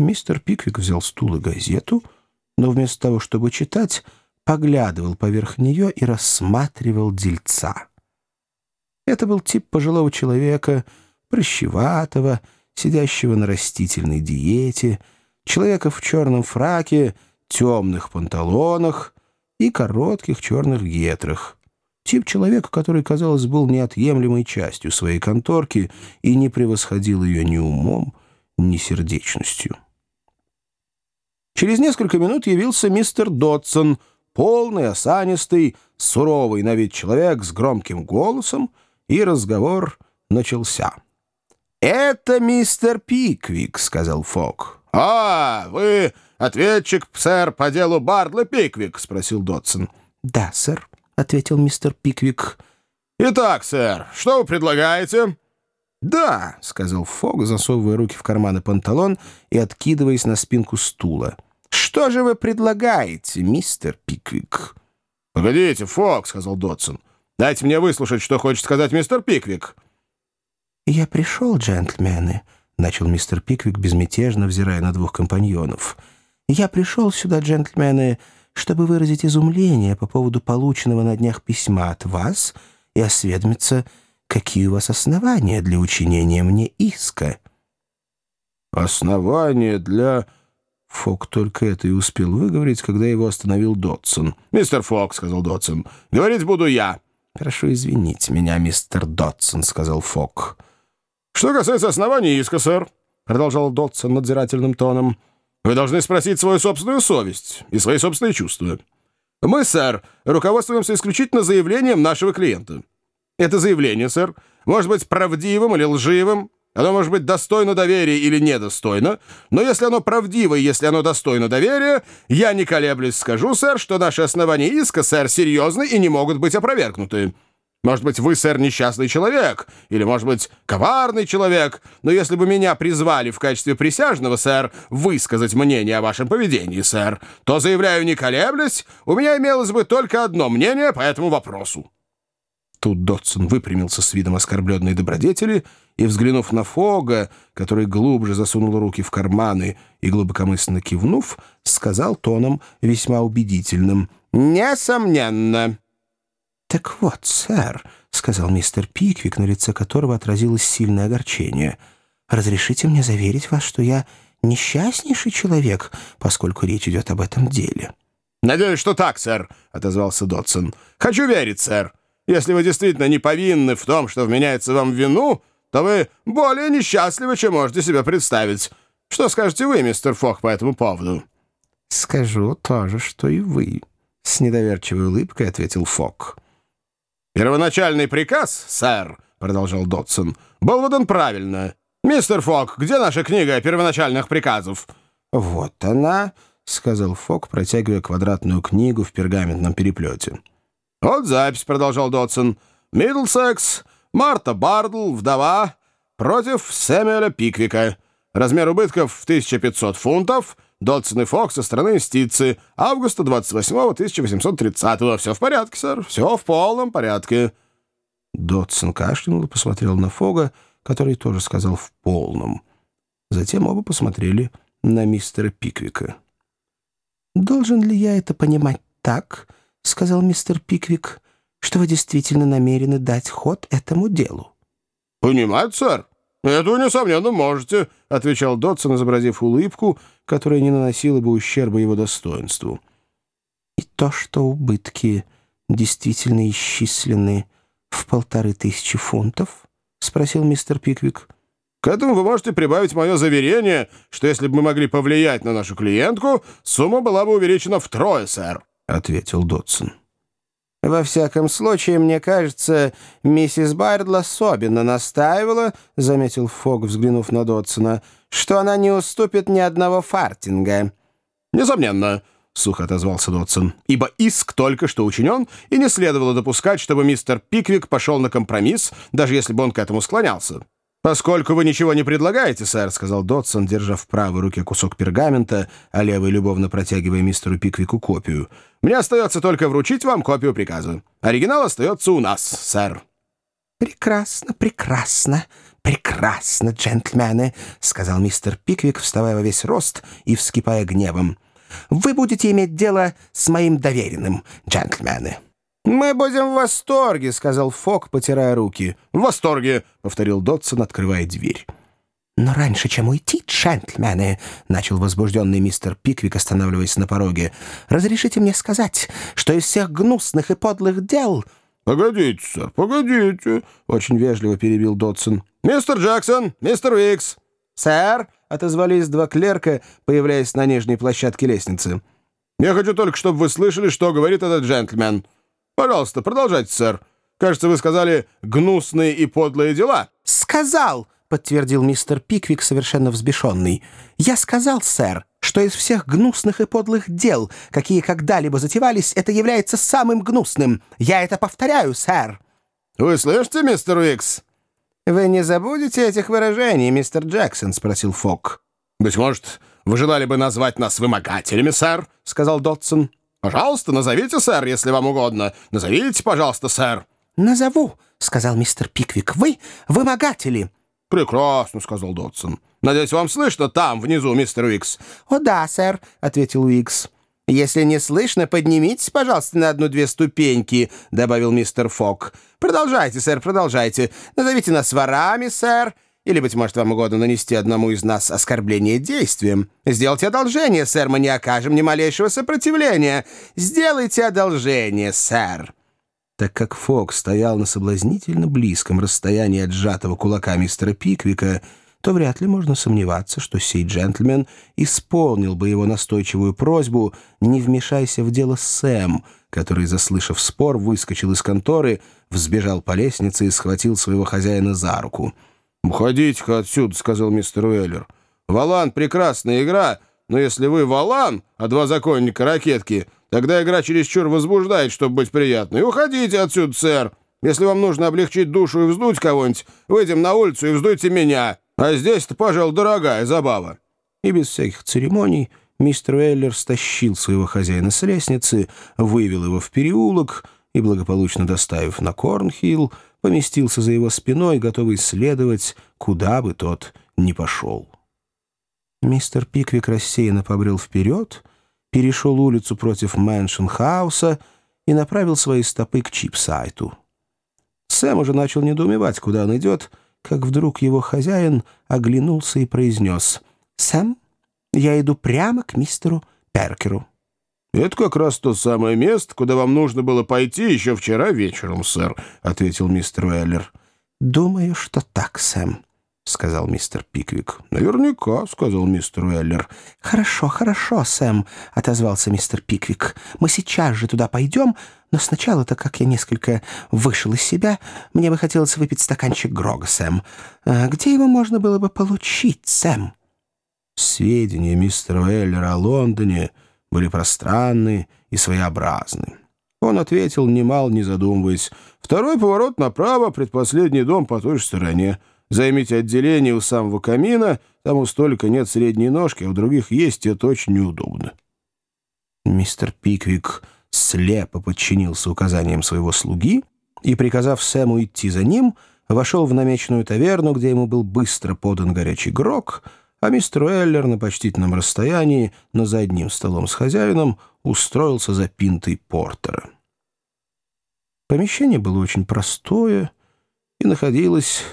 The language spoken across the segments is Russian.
Мистер Пиквик взял стул и газету, но вместо того, чтобы читать, поглядывал поверх нее и рассматривал дельца. Это был тип пожилого человека, прыщеватого, сидящего на растительной диете, человека в черном фраке, темных панталонах и коротких черных гетрах. Тип человека, который, казалось, был неотъемлемой частью своей конторки и не превосходил ее ни умом, ни сердечностью. Через несколько минут явился мистер Дотсон, полный, осанистый, суровый на вид человек с громким голосом, и разговор начался. «Это мистер Пиквик», — сказал Фок. «А, вы ответчик, сэр, по делу Бардла Пиквик?» — спросил Дотсон. «Да, сэр», — ответил мистер Пиквик. «Итак, сэр, что вы предлагаете?» «Да», — сказал Фок, засовывая руки в карманы панталон и откидываясь на спинку стула. «Что же вы предлагаете, мистер Пиквик?» «Погодите, Фок», — сказал Дотсон. «Дайте мне выслушать, что хочет сказать мистер Пиквик». «Я пришел, джентльмены», — начал мистер Пиквик, безмятежно взирая на двух компаньонов. «Я пришел сюда, джентльмены, чтобы выразить изумление по поводу полученного на днях письма от вас и осведомиться, какие у вас основания для учинения мне иска». «Основания для...» Фок только это и успел выговорить, когда его остановил Дотсон. «Мистер Фок», — сказал Дотсон, — «говорить буду я». «Прошу извинить меня, мистер Дотсон», — сказал Фок. «Что касается оснований иска, сэр», — продолжал Дотсон надзирательным тоном, — «вы должны спросить свою собственную совесть и свои собственные чувства. Мы, сэр, руководствуемся исключительно заявлением нашего клиента. Это заявление, сэр, может быть правдивым или лживым, оно может быть достойно доверия или недостойно, но если оно правдиво и если оно достойно доверия, я не колеблюсь скажу, сэр, что наши основания иска, сэр, серьезны и не могут быть опровергнуты. Может быть, вы, сэр, несчастный человек, или, может быть, коварный человек, но если бы меня призвали в качестве присяжного, сэр, высказать мнение о вашем поведении, сэр, то, заявляю, не колеблясь, у меня имелось бы только одно мнение по этому вопросу». Тут Дотсон выпрямился с видом оскорбленной добродетели и, взглянув на Фога, который глубже засунул руки в карманы и глубокомысленно кивнув, сказал тоном весьма убедительным «Несомненно». «Так вот, сэр», — сказал мистер Пиквик, на лице которого отразилось сильное огорчение, «разрешите мне заверить вас, что я несчастнейший человек, поскольку речь идет об этом деле». «Надеюсь, что так, сэр», — отозвался Дотсон. «Хочу верить, сэр». Если вы действительно не повинны в том, что вменяется вам в вину, то вы более несчастливы, чем можете себе представить. Что скажете вы, мистер Фок, по этому поводу?» «Скажу то же, что и вы», — с недоверчивой улыбкой ответил Фок. «Первоначальный приказ, сэр», — продолжал Дотсон, — «был выдан правильно. Мистер Фок, где наша книга первоначальных приказов?» «Вот она», — сказал Фок, протягивая квадратную книгу в пергаментном переплете. «Вот запись», — продолжал Дотсон. «Миддлсекс, Марта Бардл, вдова, против Сэмюэля Пиквика. Размер убытков в 1500 фунтов. Дотсон и Фокс со стороны юстиции. Августа 28-го 1830-го. Все в порядке, сэр. Все в полном порядке». Дотсон кашлянул и посмотрел на Фога, который тоже сказал «в полном». Затем оба посмотрели на мистера Пиквика. «Должен ли я это понимать так?» — сказал мистер Пиквик, — что вы действительно намерены дать ход этому делу. — Понимать, сэр? Это вы, несомненно, можете, — отвечал Дотсон, изобразив улыбку, которая не наносила бы ущерба его достоинству. — И то, что убытки действительно исчислены в полторы тысячи фунтов? — спросил мистер Пиквик. — К этому вы можете прибавить мое заверение, что если бы мы могли повлиять на нашу клиентку, сумма была бы увеличена втрое, сэр. — ответил Дотсон. «Во всяком случае, мне кажется, миссис Байдл особенно настаивала, — заметил Фог, взглянув на Дотсона, — что она не уступит ни одного фартинга». «Несомненно», — сухо отозвался Дотсон, «ибо иск только что учинен, и не следовало допускать, чтобы мистер Пиквик пошел на компромисс, даже если бы он к этому склонялся. «Поскольку вы ничего не предлагаете, сэр», — сказал Дотсон, держа в правой руке кусок пергамента, а левой любовно протягивая мистеру Пиквику копию, «мне остается только вручить вам копию приказа. Оригинал остается у нас, сэр». «Прекрасно, прекрасно», — «Прекрасно, джентльмены», — сказал мистер Пиквик, вставая во весь рост и вскипая гневом. «Вы будете иметь дело с моим доверенным, джентльмены». «Мы будем в восторге», — сказал Фок, потирая руки. «В восторге», — повторил Дотсон, открывая дверь. «Но раньше, чем уйти, джентльмены», — начал возбужденный мистер Пиквик, останавливаясь на пороге, «разрешите мне сказать, что из всех гнусных и подлых дел...» «Погодите, сэр, погодите», — очень вежливо перебил Дотсон. «Мистер Джексон, мистер Уикс». «Сэр», — отозвались два клерка, появляясь на нижней площадке лестницы. «Я хочу только, чтобы вы слышали, что говорит этот джентльмен. Пожалуйста, продолжайте, сэр. Кажется, вы сказали «гнусные и подлые дела». «Сказал», — подтвердил мистер Пиквик, совершенно взбешенный. «Я сказал, сэр, что из всех гнусных и подлых дел, какие когда-либо затевались, это является самым гнусным. Я это повторяю, сэр». «Вы слышите, мистер Уикс?» «Вы не забудете этих выражений, мистер Джексон?» — спросил Фок. «Быть может, вы желали бы назвать нас вымогателями, сэр?» — сказал Дотсон. «Пожалуйста, назовите, сэр, если вам угодно. Назовите, пожалуйста, сэр». «Назову», — сказал мистер Пиквик. «Вы вымогатели». «Прекрасно», — сказал Дотсон. «Надеюсь, вам слышно там, внизу, мистер Уикс?» «О да, сэр», — ответил Уикс. «Если не слышно, поднимитесь, пожалуйста, на одну-две ступеньки», — добавил мистер Фок. «Продолжайте, сэр, продолжайте. Назовите нас ворами, сэр». Или, быть может, вам угодно нанести одному из нас оскорбление действием. Сделайте одолжение, сэр, мы не окажем ни малейшего сопротивления. Сделайте одолжение, сэр». Так как Фокс стоял на соблазнительно близком расстоянии от сжатого кулака мистера Пиквика, то вряд ли можно сомневаться, что сей джентльмен исполнил бы его настойчивую просьбу «не вмешайся в дело Сэм», который, заслышав спор, выскочил из конторы, взбежал по лестнице и схватил своего хозяина за руку — «Уходите-ка отсюда», — сказал мистер Уэллер. «Валан — прекрасная игра, но если вы Валан, а два законника — ракетки, тогда игра чересчур возбуждает, чтобы быть приятной. Уходите отсюда, сэр. Если вам нужно облегчить душу и вздуть кого-нибудь, выйдем на улицу и вздуйте меня. А здесь-то, пожалуй, дорогая забава». И без всяких церемоний мистер Уэллер стащил своего хозяина с лестницы, вывел его в переулок и, благополучно доставив на Корнхилл, поместился за его спиной, готовый следовать, куда бы тот ни пошел. Мистер Пиквик рассеянно побрел вперед, перешел улицу против Мэншн-хауса и направил свои стопы к Чипсайту. Сэм уже начал недоумевать, куда он идет, как вдруг его хозяин оглянулся и произнес «Сэм, я иду прямо к мистеру Перкеру». «Это как раз то самое место, куда вам нужно было пойти еще вчера вечером, сэр», — ответил мистер Уэллер. «Думаю, что так, Сэм», — сказал мистер Пиквик. «Наверняка», — сказал мистер Уэллер. «Хорошо, хорошо, Сэм», — отозвался мистер Пиквик. «Мы сейчас же туда пойдем, но сначала, так как я несколько вышел из себя, мне бы хотелось выпить стаканчик Грога, Сэм. А где его можно было бы получить, Сэм?» Сведения мистера Уэллера о Лондоне были пространны и своеобразны. Он ответил, немал не задумываясь. «Второй поворот направо, предпоследний дом по той же стороне. Займите отделение у самого камина, там у столика нет средней ножки, а у других есть, и это очень неудобно». Мистер Пиквик слепо подчинился указаниям своего слуги и, приказав Сэму идти за ним, вошел в намеченную таверну, где ему был быстро подан горячий грог — а мистер Уэллер на почтительном расстоянии, но за одним столом с хозяином, устроился за пинтой портера. Помещение было очень простое и находилось,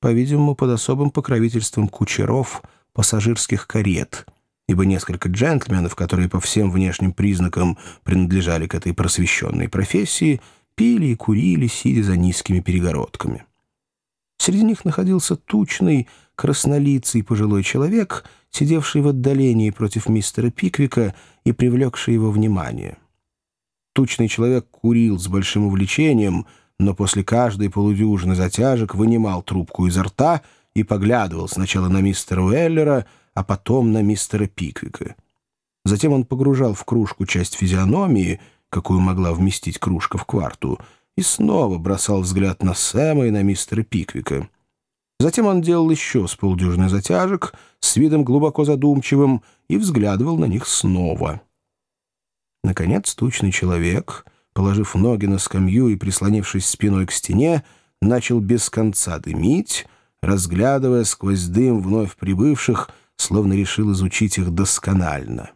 по-видимому, под особым покровительством кучеров пассажирских карет, ибо несколько джентльменов, которые по всем внешним признакам принадлежали к этой просвещенной профессии, пили и курили, сидя за низкими перегородками. Среди них находился тучный, краснолицый пожилой человек, сидевший в отдалении против мистера Пиквика и привлекший его внимание. Тучный человек курил с большим увлечением, но после каждой полудюжины затяжек вынимал трубку изо рта и поглядывал сначала на мистера Уэллера, а потом на мистера Пиквика. Затем он погружал в кружку часть физиономии, какую могла вместить кружка в кварту, и снова бросал взгляд на Сэма и на мистера Пиквика. Затем он делал еще с полдюжины затяжек, с видом глубоко задумчивым, и взглядывал на них снова. Наконец, тучный человек, положив ноги на скамью и прислонившись спиной к стене, начал без конца дымить, разглядывая сквозь дым вновь прибывших, словно решил изучить их досконально.